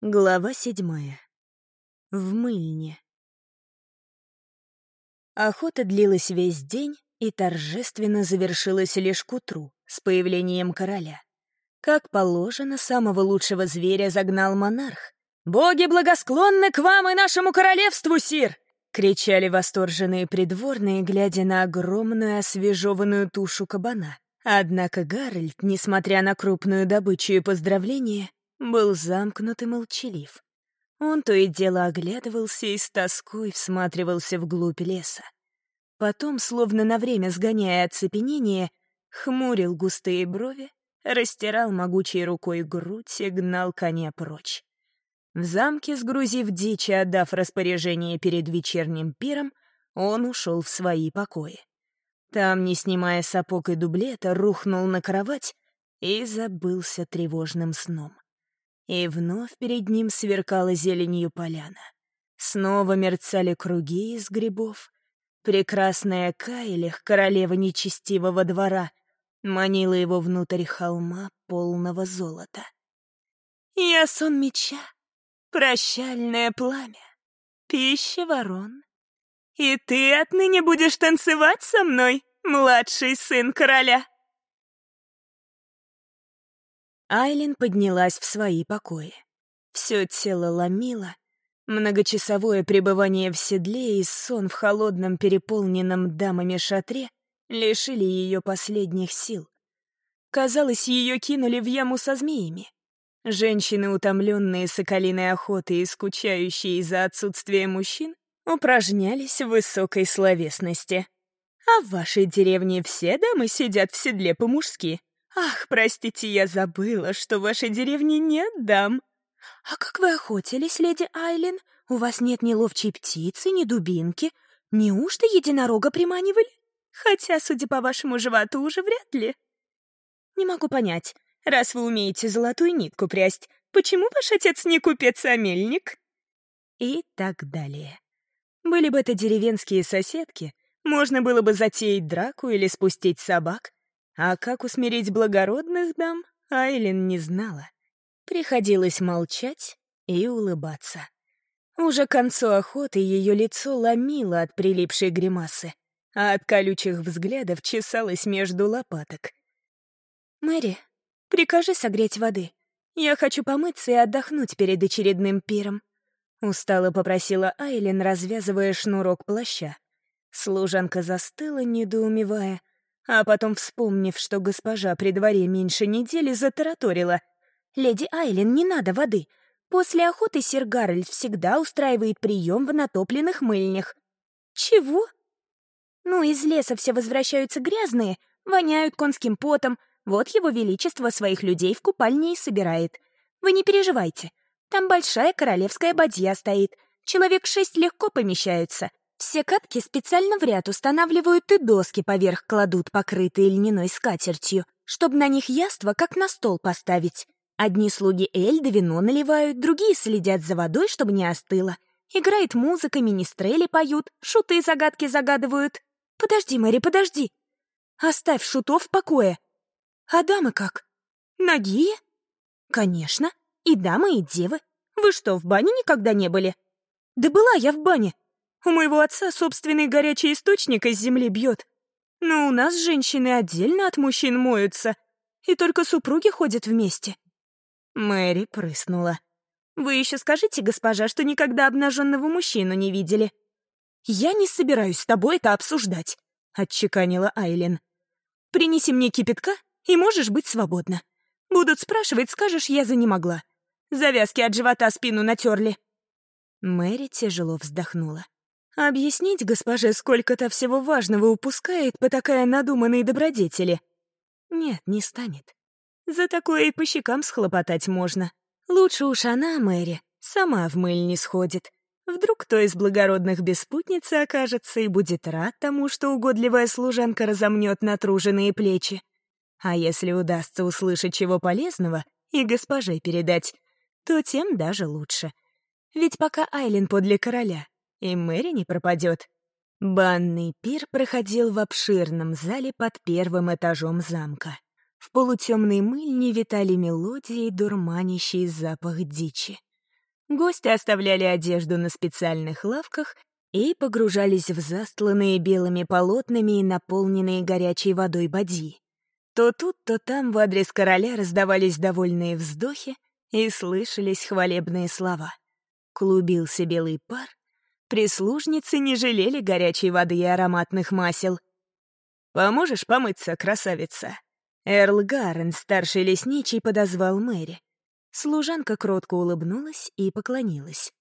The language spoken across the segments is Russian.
Глава седьмая. В мыльне. Охота длилась весь день и торжественно завершилась лишь к утру с появлением короля. Как положено, самого лучшего зверя загнал монарх. «Боги благосклонны к вам и нашему королевству, сир!» — кричали восторженные придворные, глядя на огромную освежеванную тушу кабана. Однако Гарольд, несмотря на крупную добычу и поздравления, был замкнут и молчалив. Он то и дело оглядывался и с тоской всматривался вглубь леса. Потом, словно на время сгоняя оцепенение, хмурил густые брови, растирал могучей рукой грудь и гнал коня прочь. В замке, сгрузив дичь и отдав распоряжение перед вечерним пиром, он ушел в свои покои. Там, не снимая сапог и дублета, рухнул на кровать и забылся тревожным сном. И вновь перед ним сверкала зеленью поляна. Снова мерцали круги из грибов. Прекрасная Кайлих, королева нечестивого двора, манила его внутрь холма полного золота. «Я сон меча, прощальное пламя, пища ворон. И ты отныне будешь танцевать со мной, младший сын короля!» Айлин поднялась в свои покои. Все тело ломило. Многочасовое пребывание в седле и сон в холодном переполненном дамами шатре лишили ее последних сил. Казалось, ее кинули в яму со змеями. Женщины, утомленные соколиной охотой и скучающие из-за отсутствия мужчин, упражнялись в высокой словесности. А в вашей деревне все дамы сидят в седле по-мужски. «Ах, простите, я забыла, что в вашей деревне нет дам». «А как вы охотились, леди Айлин? У вас нет ни ловчей птицы, ни дубинки. Неужто единорога приманивали? Хотя, судя по вашему животу, уже вряд ли». «Не могу понять, раз вы умеете золотую нитку прясть, почему ваш отец не купец, а мельник?» И так далее. Были бы это деревенские соседки, можно было бы затеять драку или спустить собак, а как усмирить благородных дам, Айлин не знала. Приходилось молчать и улыбаться. Уже к концу охоты ее лицо ломило от прилипшей гримасы, а от колючих взглядов чесалось между лопаток. «Мэри, прикажи согреть воды. Я хочу помыться и отдохнуть перед очередным пиром», — устало попросила Айлин, развязывая шнурок плаща. Служанка застыла, недоумевая, а потом, вспомнив, что госпожа при дворе меньше недели, затараторила. «Леди Айлен, не надо воды. После охоты сир Гарольд всегда устраивает прием в натопленных мыльнях». «Чего?» «Ну, из леса все возвращаются грязные, воняют конским потом. Вот его величество своих людей в купальне и собирает. Вы не переживайте. Там большая королевская бадья стоит. Человек шесть легко помещаются. Все катки специально в ряд устанавливают и доски поверх кладут, покрытые льняной скатертью, чтобы на них яство как на стол поставить. Одни слуги Эльды вино наливают, другие следят за водой, чтобы не остыло. Играет музыка, министрели поют, шуты и загадки загадывают. Подожди, Мэри, подожди. Оставь шутов в покое. А дамы как? Ноги? Конечно. И дамы, и девы. Вы что, в бане никогда не были? Да была я в бане. У моего отца собственный горячий источник из земли бьет. Но у нас женщины отдельно от мужчин моются, и только супруги ходят вместе». Мэри прыснула. «Вы еще скажите, госпожа, что никогда обнаженного мужчину не видели?» «Я не собираюсь с тобой это обсуждать», — отчеканила Айлин. «Принеси мне кипятка, и можешь быть свободна. Будут спрашивать, скажешь, я занемогла. Завязки от живота спину натерли». Мэри тяжело вздохнула. Объяснить госпоже, сколько-то всего важного упускает по такая надуманной добродетели? Нет, не станет. За такое и по щекам схлопотать можно. Лучше уж она, Мэри, сама в мыль не сходит. Вдруг кто из благородных беспутницы окажется и будет рад тому, что угодливая служанка разомнет натруженные плечи. А если удастся услышать чего полезного и госпоже передать, то тем даже лучше. Ведь пока Айлин подле короля, и Мэри не пропадет. Банный пир проходил в обширном зале под первым этажом замка. В полутемной мыльне витали мелодии, дурманящий запах дичи. Гости оставляли одежду на специальных лавках и погружались в застланные белыми полотнами и наполненные горячей водой бадьи. То тут, то там в адрес короля раздавались довольные вздохи и слышались хвалебные слова. Клубился белый пар, прислужницы не жалели горячей воды и ароматных масел. «Поможешь помыться, красавица?» Эрл Гаррен, старший лесничий, подозвал Мэри. Служанка кротко улыбнулась и поклонилась.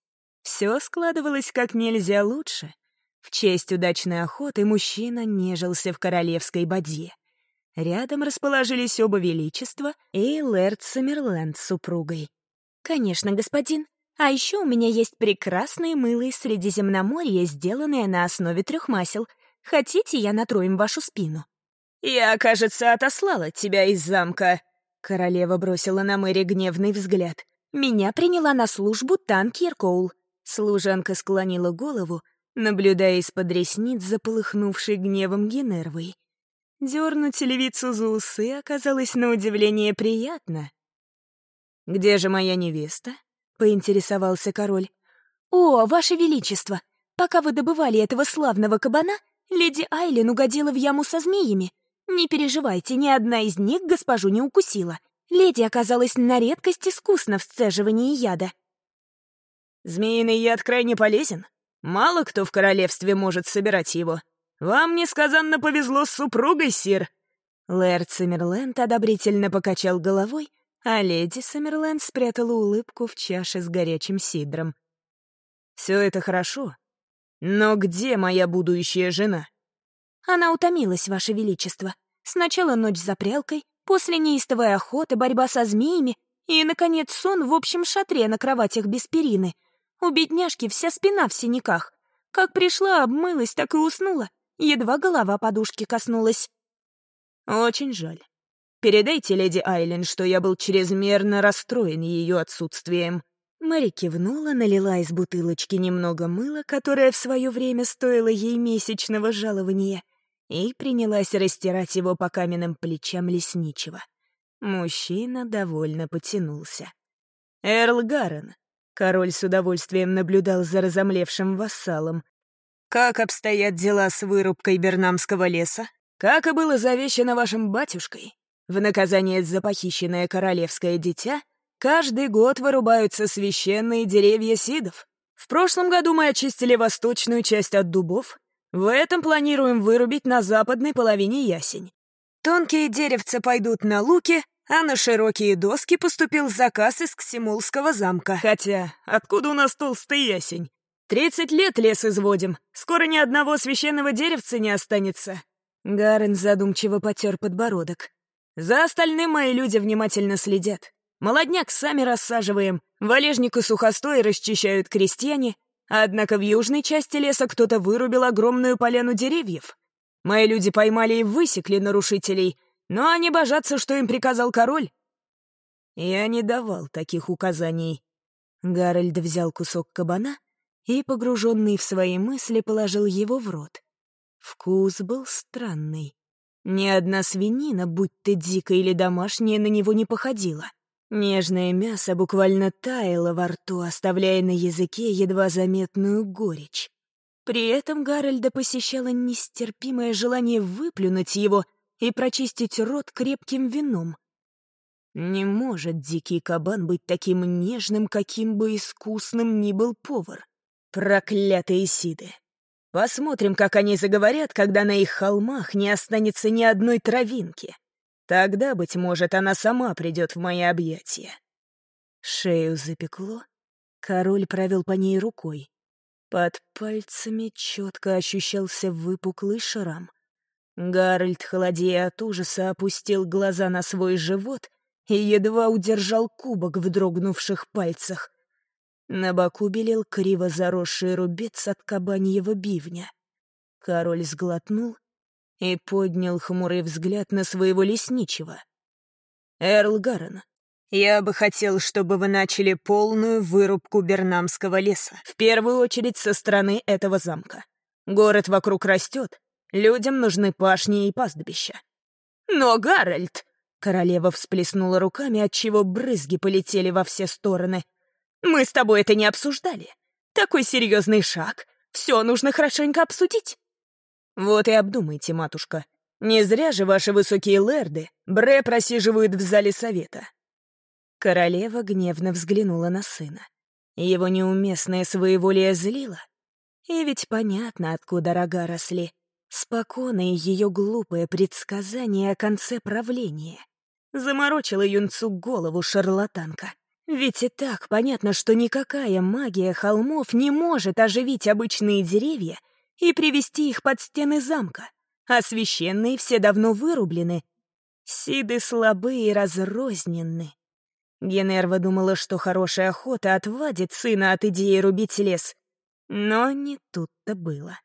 Все складывалось как нельзя лучше. В честь удачной охоты мужчина нежился в королевской бадье. Рядом расположились оба величества и Лэрд Саммерленд с супругой. «Конечно, господин. А еще у меня есть прекрасные мыло из Средиземноморья, сделанные на основе трех масел. Хотите, я натру им вашу спину?» «Я, кажется, отослала тебя из замка», — королева бросила на Мэри гневный взгляд. «Меня приняла на службу Танкер Коул». Служанка склонила голову, наблюдая из-под ресниц заполыхнувшей гневом Генервой. Дернуть львицу за усы оказалось на удивление приятно. «Где же моя невеста?» — поинтересовался король. «О, ваше величество! Пока вы добывали этого славного кабана, леди Айлен угодила в яму со змеями. Не переживайте, ни одна из них госпожу не укусила. Леди оказалась на редкость искусна в сцеживании яда. Змеиный яд крайне полезен. Мало кто в королевстве может собирать его. Вам несказанно повезло с супругой, сир. Лэрд Саммерленд одобрительно покачал головой, а леди Саммерленд спрятала улыбку в чаше с горячим сидром. «Все это хорошо. Но где моя будущая жена?» Она утомилась, Ваше Величество. Сначала ночь за прялкой, после неистовая охота, борьба со змеями и, наконец, сон в общем шатре на кроватях без перины. У бедняжки вся спина в синяках. Как пришла, обмылась, так и уснула. Едва голова подушки коснулась. Очень жаль. Передайте леди Айлен, что я был чрезмерно расстроен ее отсутствием. Мэри кивнула, налила из бутылочки немного мыла, которое в свое время стоило ей месячного жалования, и принялась растирать его по каменным плечам лесничего. Мужчина довольно потянулся. «Эрл Гаррен», — король с удовольствием наблюдал за разомлевшим вассалом, «как обстоят дела с вырубкой Бернамского леса? Как и было завещано вашим батюшкой? В наказание за похищенное королевское дитя каждый год вырубаются священные деревья сидов. В прошлом году мы очистили восточную часть от дубов, в этом планируем вырубить на западной половине ясень. Тонкие деревца пойдут на луки, а на широкие доски поступил заказ из Ксимулского замка. Хотя, откуда у нас толстый ясень? Тридцать лет лес изводим, скоро ни одного священного деревца не останется. Гарен задумчиво потер подбородок. За остальным мои люди внимательно следят. Молодняк сами рассаживаем, валежник и сухостой расчищают крестьяне, Однако в южной части леса кто-то вырубил огромную поляну деревьев. Мои люди поймали и высекли нарушителей, но они божатся, что им приказал король. Я не давал таких указаний. Гарольд взял кусок кабана и, погруженный в свои мысли, положил его в рот. Вкус был странный. Ни одна свинина, будь то дикая или домашняя, на него не походила. Нежное мясо буквально таяло во рту, оставляя на языке едва заметную горечь. При этом Гарольда посещало нестерпимое желание выплюнуть его и прочистить рот крепким вином. Не может дикий кабан быть таким нежным, каким бы искусным ни был повар. Проклятые сиды! Посмотрим, как они заговорят, когда на их холмах не останется ни одной травинки. Тогда, быть может, она сама придет в мои объятия. Шею запекло. Король провел по ней рукой. Под пальцами четко ощущался выпуклый шрам. Гарольд, холодея от ужаса, опустил глаза на свой живот и едва удержал кубок в дрогнувших пальцах. На боку белел криво заросший рубец от кабаньего бивня. Король сглотнул и поднял хмурый взгляд на своего лесничего. «Эрл Гаррен, я бы хотел, чтобы вы начали полную вырубку Бернамского леса, в первую очередь со стороны этого замка. Город вокруг растет, людям нужны пашни и пастбища». «Но, Гарольд!» — королева всплеснула руками, отчего брызги полетели во все стороны. Мы с тобой это не обсуждали. Такой серьезный шаг. Все нужно хорошенько обсудить. Вот и обдумайте, матушка. Не зря же ваши высокие лэрды Бре просиживают в зале совета. Королева гневно взглянула на сына. Его неуместное своеволие злило. И ведь понятно, откуда рога росли. Спокойное ее глупое предсказание о конце правления. Заморочила юнцу голову шарлатанка. Ведь и так понятно, что никакая магия холмов не может оживить обычные деревья и привести их под стены замка, а священные все давно вырублены. Сиды слабые и разрозненны. Генерва думала, что хорошая охота отвадит сына от идеи рубить лес. Но не тут-то было.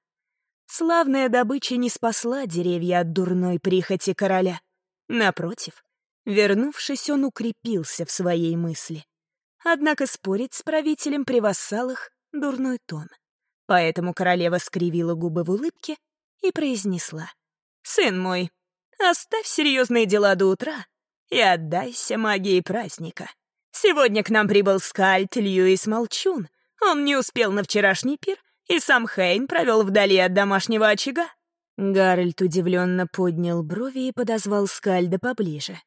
Славная добыча не спасла деревья от дурной прихоти короля. Напротив, вернувшись, он укрепился в своей мысли. Однако спорить с правителем при вассалах — дурной тон. Поэтому королева скривила губы в улыбке и произнесла. «Сын мой, оставь серьезные дела до утра и отдайся магии праздника. Сегодня к нам прибыл скальд Льюис Молчун. Он не успел на вчерашний пир, и сам Хейн провел вдали от домашнего очага». Гарольд удивленно поднял брови и подозвал скальда поближе.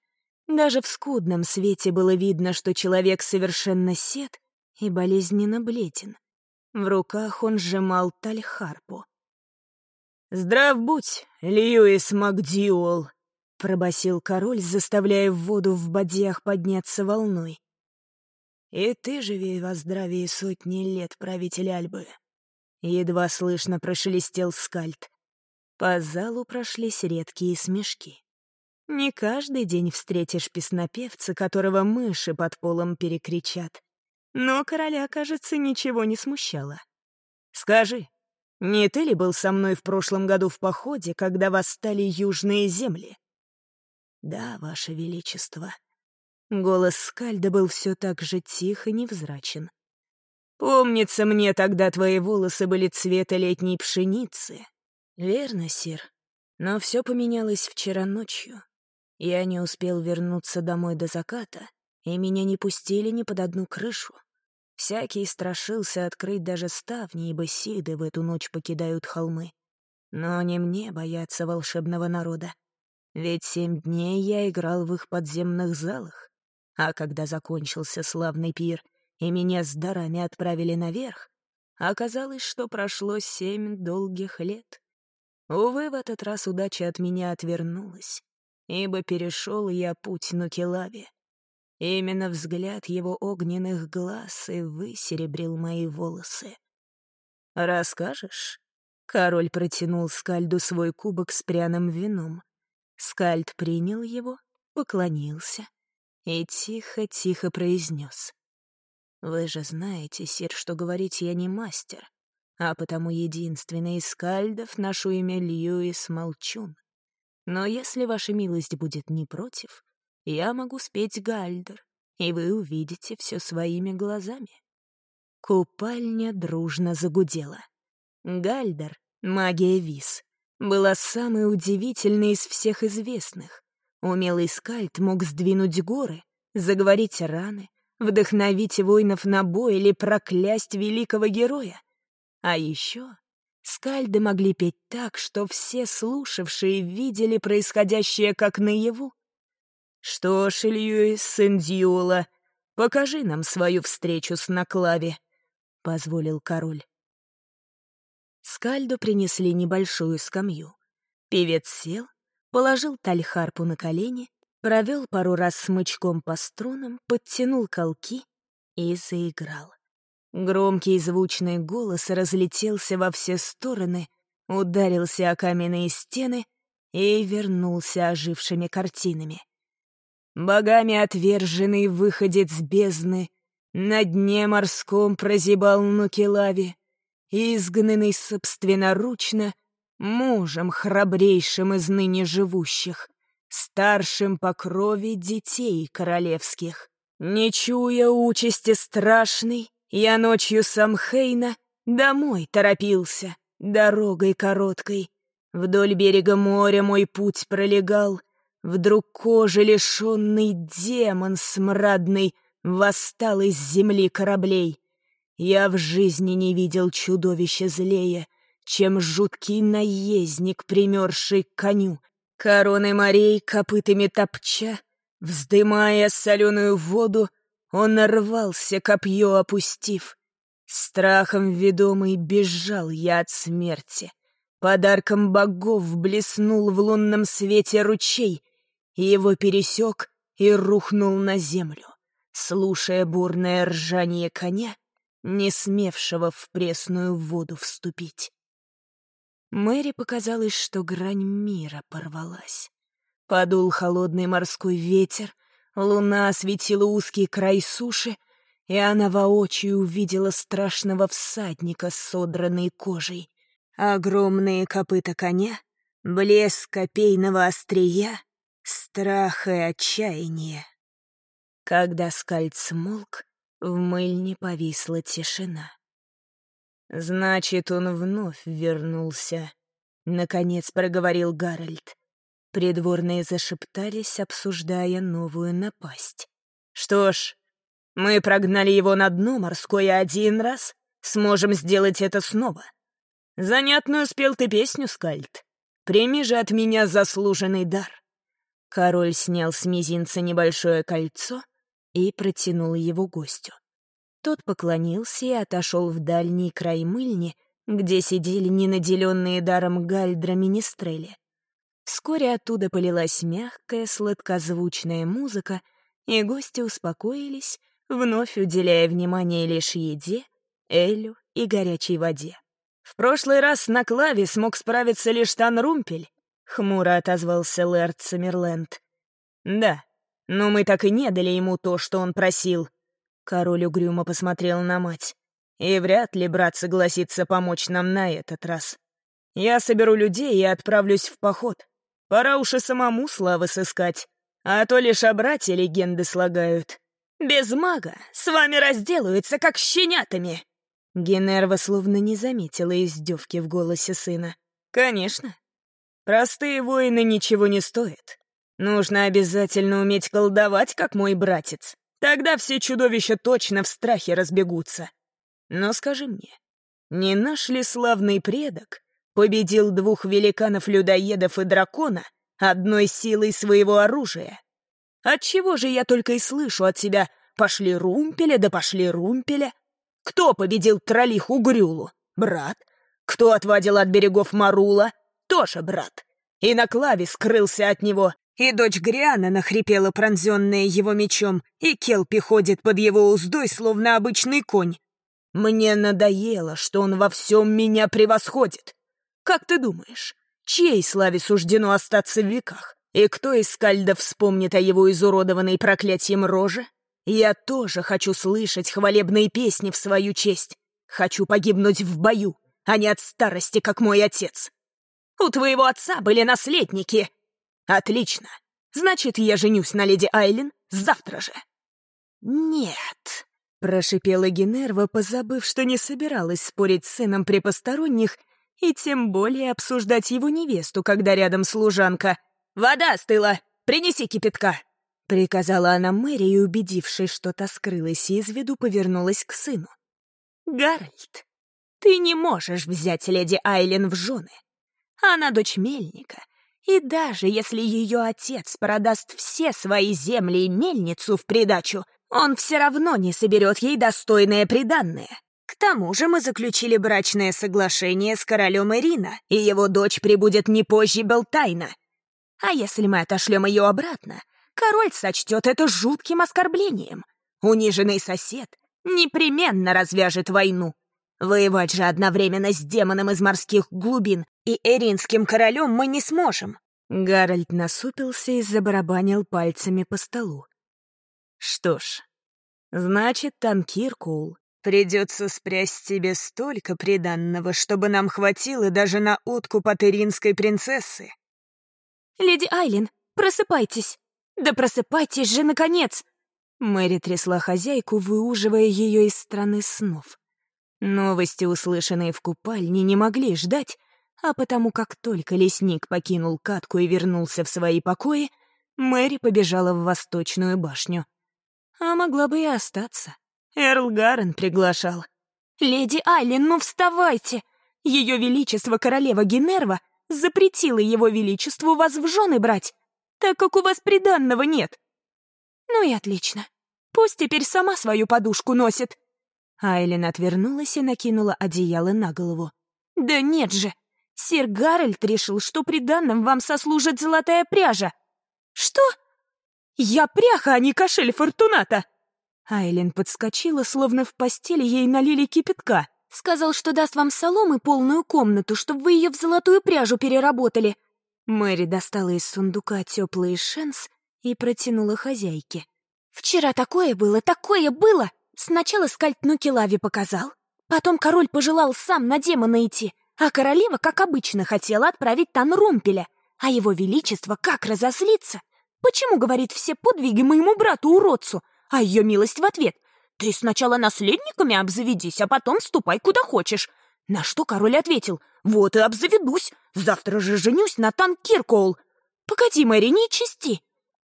Даже в скудном свете было видно, что человек совершенно сед и болезненно бледен. В руках он сжимал тальхарпу. «Здрав будь, Льюис Макдиуэлл!» — пробасил король, заставляя воду в бадьях подняться волной. «И ты живи во здравии сотни лет, правитель Альбы!» Едва слышно прошелестел скальд. По залу прошлись редкие смешки. Не каждый день встретишь песнопевца, которого мыши под полом перекричат. Но короля, кажется, ничего не смущало. «Скажи, не ты ли был со мной в прошлом году в походе, когда восстали южные земли?» «Да, ваше величество». Голос Скальда был все так же тих и невзрачен. «Помнится мне, тогда твои волосы были цвета летней пшеницы». «Верно, сир. Но все поменялось вчера ночью. Я не успел вернуться домой до заката, и меня не пустили ни под одну крышу. Всякий страшился открыть даже ставни, ибо сиды в эту ночь покидают холмы. Но не мне бояться волшебного народа. Ведь семь дней я играл в их подземных залах. А когда закончился славный пир, и меня с дарами отправили наверх, оказалось, что прошло семь долгих лет. Увы, в этот раз удача от меня отвернулась ибо перешел я путь Нукелави. Именно взгляд его огненных глаз и высеребрил мои волосы. «Расскажешь?» Король протянул Скальду свой кубок с пряным вином. Скальд принял его, поклонился и тихо-тихо произнес. «Вы же знаете, сир, что говорить я не мастер, а потому единственный из скальдов ношу имя Льюис Молчун. Но если ваша милость будет не против, я могу спеть Гальдер, и вы увидите все своими глазами». Купальня дружно загудела. Гальдер, магия виз, была самой удивительной из всех известных. Умелый скальд мог сдвинуть горы, заговорить раны, вдохновить воинов на бой или проклясть великого героя. А еще Скальды могли петь так, что все слушавшие видели происходящее как наяву. «Что ж, Льюис, сын Дьюла, покажи нам свою встречу с Наклави», — позволил король. Скальду принесли небольшую скамью. Певец сел, положил тальхарпу на колени, провел пару раз смычком по струнам, подтянул колки и заиграл. Громкий звучный голос разлетелся во все стороны, ударился о каменные стены и вернулся ожившими картинами. Богами отверженный выходец бездны на дне морском прозябал Нукелави, изгнанный собственноручно мужем храбрейшим из ныне живущих, старшим по крови детей королевских. Не чуя участи страшной, я ночью сам Хейна домой торопился, дорогой короткой. Вдоль берега моря мой путь пролегал. Вдруг кожи лишенный демон смрадный восстал из земли кораблей. Я в жизни не видел чудовища злее, чем жуткий наездник, примерший к коню, короны морей копытами топча, вздымая соленую воду, он рвался, копье опустив. Страхом ведомый бежал я от смерти. Подарком богов блеснул в лунном свете ручей, и его пересек и рухнул на землю, слушая бурное ржание коня, не смевшего в пресную воду вступить. Мэри показалось, что грань мира порвалась. Подул холодный морской ветер, луна осветила узкий край суши, и она воочию увидела страшного всадника с содранной кожей. Огромные копыта коня, блеск копейного острия, страх и отчаяние. Когда скальд смолк, в мыльне повисла тишина. «Значит, он вновь вернулся», — наконец проговорил Гарольд. Придворные зашептались, обсуждая новую напасть. «Что ж, мы прогнали его на дно морское один раз, сможем сделать это снова. Занятную успел ты песню, Скальд. Прими же от меня заслуженный дар». Король снял с мизинца небольшое кольцо и протянул его гостю. Тот поклонился и отошел в дальний край мыльни, где сидели ненаделенные даром гальдра министрели. Вскоре оттуда полилась мягкая, сладкозвучная музыка, и гости успокоились, вновь уделяя внимание лишь еде, элю и горячей воде. «В прошлый раз на клаве смог справиться лишь Танрумпель», — хмуро отозвался Лэрд Саммерленд. «Да, но мы так и не дали ему то, что он просил», Король угрюмо посмотрел на мать. «И вряд ли брат согласится помочь нам на этот раз. Я соберу людей и отправлюсь в поход. Пора уж и самому славы сыскать, а то лишь о брате легенды слагают. Без мага с вами разделаются, как щенятами!» Генерва словно не заметила издевки в голосе сына. «Конечно. Простые воины ничего не стоят. Нужно обязательно уметь колдовать, как мой братец. Тогда все чудовища точно в страхе разбегутся. Но скажи мне, не наш ли славный предок победил двух великанов-людоедов и дракона одной силой своего оружия? Отчего же я только и слышу от тебя «пошли румпеля, да пошли румпеля»? Кто победил троллиху Грюлу? Брат. Кто отвадил от берегов Марула? Тоже брат. И на клаве скрылся от него и дочь Гриана нахрипела, пронзенная его мечом, и Келпи ходит под его уздой, словно обычный конь. Мне надоело, что он во всем меня превосходит. Как ты думаешь, чьей славе суждено остаться в веках? И кто из скальдов вспомнит о его изуродованной проклятием роже? Я тоже хочу слышать хвалебные песни в свою честь. Хочу погибнуть в бою, а не от старости, как мой отец. У твоего отца были наследники, «Отлично. Значит, я женюсь на леди Айлин завтра же». «Нет», — прошипела Генерва, позабыв, что не собиралась спорить с сыном при посторонних и тем более обсуждать его невесту, когда рядом служанка. «Вода остыла! Принеси кипятка!» — приказала она Мэри и, убедившись, что та скрылась из виду, повернулась к сыну. «Гарольд, ты не можешь взять леди Айлин в жены. Она дочь мельника, и даже если ее отец продаст все свои земли и мельницу в придачу, он все равно не соберет ей достойное приданное. К тому же мы заключили брачное соглашение с королем Ирина, и его дочь прибудет не позже Белтайна. А если мы отошлем ее обратно, король сочтет это жутким оскорблением. Униженный сосед непременно развяжет войну. Воевать же одновременно с демоном из морских глубин и эринским королем мы не сможем». Гарольд насупился и забарабанил пальцами по столу. «Что ж, значит, Танкиркул, придется спрясть тебе столько приданного, чтобы нам хватило даже на откуп от принцессы». «Леди Айлин, просыпайтесь! Да просыпайтесь же, наконец!» Мэри трясла хозяйку, выуживая ее из страны снов. Новости, услышанные в купальне, не могли ждать, а потому как только лесник покинул катку и вернулся в свои покои, Мэри побежала в восточную башню. А могла бы и остаться. Эрл Гарен приглашал. «Леди Айлин, ну вставайте! Ее Величество Королева Генерва запретила Его Величеству вас в жены брать, так как у вас приданного нет». «Ну и отлично. Пусть теперь сама свою подушку носит». Айлин отвернулась и накинула одеяло на голову. «Да нет же! Сир Гарольд решил, что приданным вам сослужит золотая пряжа». «Что? Я пряха, а не кошель Фортуната!» Айлин подскочила, словно в постели ей налили кипятка. Сказал, что даст вам соломы полную комнату, чтобы вы ее в золотую пряжу переработали. Мэри достала из сундука теплый шенс и протянула хозяйке. «Вчера такое было, такое было! Сначала скальп Нукелави показал, потом король пожелал сам на демона идти, а королева, как обычно, хотела отправить Танрумпеля. А его величество как разозлится! Почему, говорит, все подвиги моему брату-уродцу? А ее милость в ответ. «Ты сначала наследниками обзаведись, а потом ступай куда хочешь». На что король ответил. «Вот и обзаведусь. Завтра же женюсь на Тан Киркоул». «Погоди, Мэри, не чисти».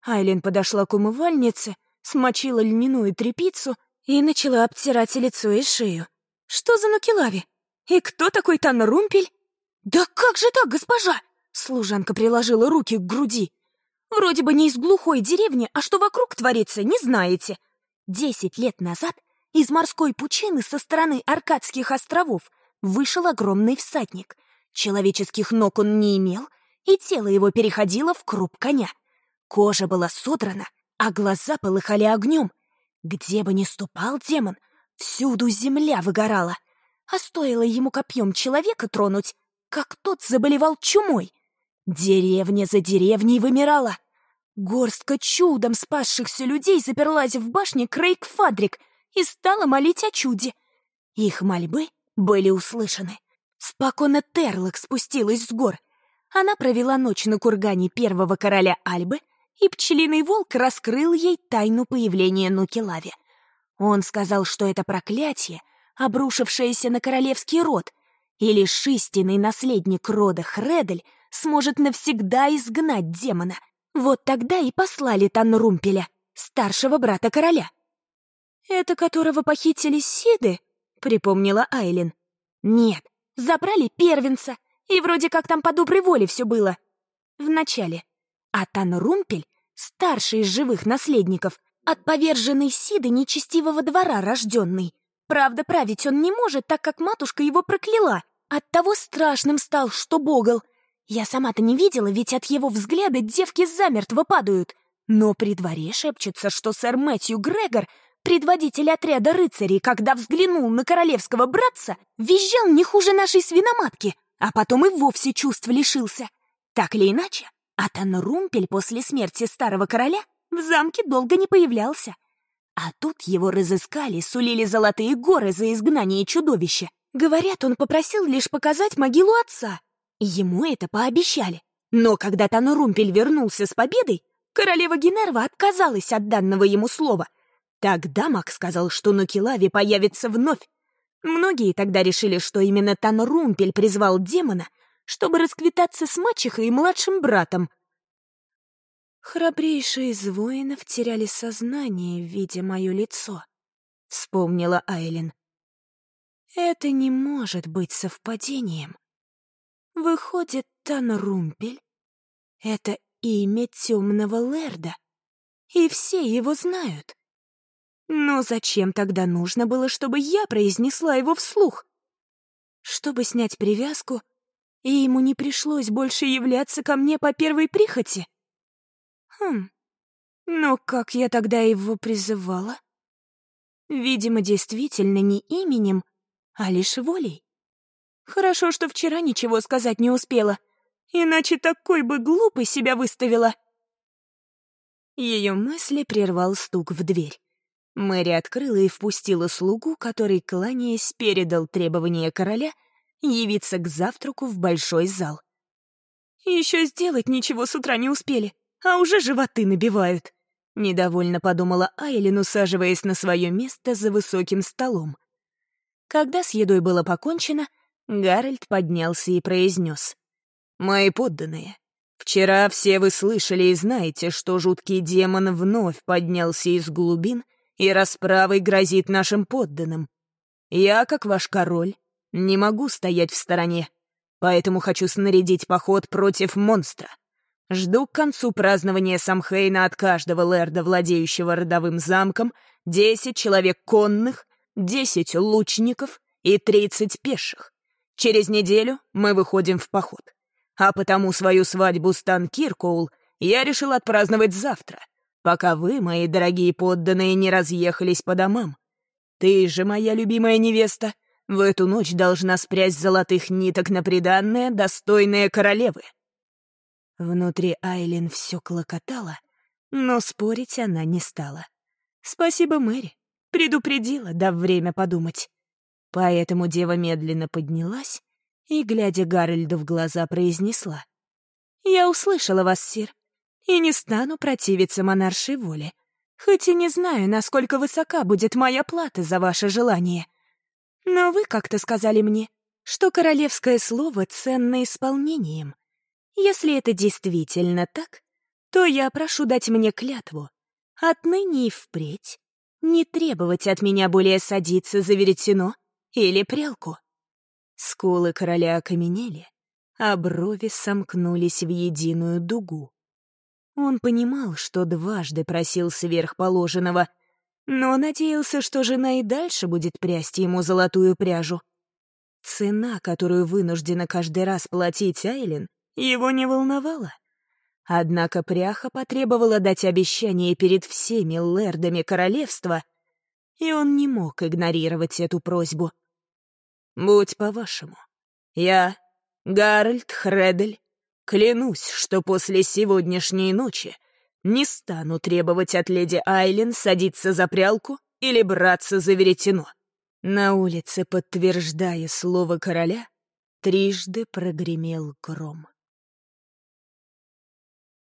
Айлен подошла к умывальнице, смочила льняную тряпицу и начала обтирать лицо и шею. «Что за Нукелави? И кто такой Тан Румпель?» «Да как же так, госпожа?» Служанка приложила руки к груди. Вроде бы не из глухой деревни, а что вокруг творится, не знаете. Десять лет назад из морской пучины со стороны Аркадских островов вышел огромный всадник. Человеческих ног он не имел, и тело его переходило в круп коня. Кожа была содрана, а глаза полыхали огнем. Где бы ни ступал демон, всюду земля выгорала. А стоило ему копьем человека тронуть, как тот заболевал чумой. Деревня за деревней вымирала. Горстка чудом спасшихся людей заперлась в башне Крейг-Фадрик и стала молить о чуде. Их мольбы были услышаны. Спокойно Терлок спустилась с гор. Она провела ночь на кургане первого короля Альбы, и пчелиный волк раскрыл ей тайну появления Нукелави. Он сказал, что это проклятие, обрушившееся на королевский род, и лишь истинный наследник рода Хредель — сможет навсегда изгнать демона. Вот тогда и послали Танрумпеля, старшего брата короля. «Это которого похитили Сиды?» — припомнила Айлин. «Нет, забрали первенца, и вроде как там по доброй воле все было. Вначале. А Танрумпель, старший из живых наследников, от поверженной Сиды нечестивого двора рожденный. Правда, править он не может, так как матушка его прокляла. Оттого страшным стал, что богал, я сама-то не видела, ведь от его взгляда девки замертво падают. Но при дворе шепчется, что сэр Мэтью Грегор, предводитель отряда рыцарей, когда взглянул на королевского братца, визжал не хуже нашей свиноматки, а потом и вовсе чувств лишился. Так или иначе, Атан Румпель после смерти старого короля в замке долго не появлялся. А тут его разыскали, сулили золотые горы за изгнание чудовища. Говорят, он попросил лишь показать могилу отца, Ему это пообещали. Но когда Танурумпель вернулся с победой, королева Генерва отказалась от данного ему слова. Тогда Мак сказал, что Нукилави появится вновь. Многие тогда решили, что именно Танрумпель призвал демона, чтобы расквитаться с мачехой и младшим братом. Храбрейшие из воинов теряли сознание, видя мое лицо, — вспомнила Айлин. Это не может быть совпадением. Выходит, Танрумпель — это имя темного Лерда, и все его знают. Но зачем тогда нужно было, чтобы я произнесла его вслух? Чтобы снять привязку, и ему не пришлось больше являться ко мне по первой прихоти? Хм, но как я тогда его призывала? Видимо, действительно не именем, а лишь волей. Хорошо, что вчера ничего сказать не успела. Иначе такой бы глупой себя выставила. Ее мысли прервал стук в дверь. Мэри открыла и впустила слугу, который, кланяясь, передал требования короля явиться к завтраку в большой зал. «Еще сделать ничего с утра не успели, а уже животы набивают», — недовольно подумала Айлин, усаживаясь на свое место за высоким столом. Когда с едой было покончено, Гарольд поднялся и произнес. «Мои подданные, вчера все вы слышали и знаете, что жуткий демон вновь поднялся из глубин и расправой грозит нашим подданным. Я, как ваш король, не могу стоять в стороне, поэтому хочу снарядить поход против монстра. Жду к концу празднования Самхейна от каждого лэрда, владеющего родовым замком, десять человек конных, десять лучников и тридцать пеших. Через неделю мы выходим в поход. А потому свою свадьбу Стан Киркоул я решил отпраздновать завтра, пока вы, мои дорогие подданные, не разъехались по домам. Ты же, моя любимая невеста, в эту ночь должна спрясть золотых ниток на приданное, достойное королевы». Внутри Айлин все клокотало, но спорить она не стала. «Спасибо, Мэри. Предупредила, дав время подумать». Поэтому дева медленно поднялась и, глядя Гарольду в глаза, произнесла. «Я услышала вас, сир, и не стану противиться монаршей воле, хоть и не знаю, насколько высока будет моя плата за ваше желание. Но вы как-то сказали мне, что королевское слово ценно исполнением. Если это действительно так, то я прошу дать мне клятву. Отныне и впредь не требовать от меня более садиться за веретено или прялку. Скулы короля окаменели, а брови сомкнулись в единую дугу. Он понимал, что дважды просил сверхположенного, но надеялся, что жена и дальше будет прясть ему золотую пряжу. Цена, которую вынуждена каждый раз платить Айлин, его не волновала. Однако пряха потребовала дать обещание перед всеми лэрдами королевства, и он не мог игнорировать эту просьбу. Будь по-вашему. Я, Гарольд Хредель, клянусь, что после сегодняшней ночи не стану требовать от леди Айлен садиться за прялку или браться за веретено. На улице, подтверждая слово короля, трижды прогремел гром.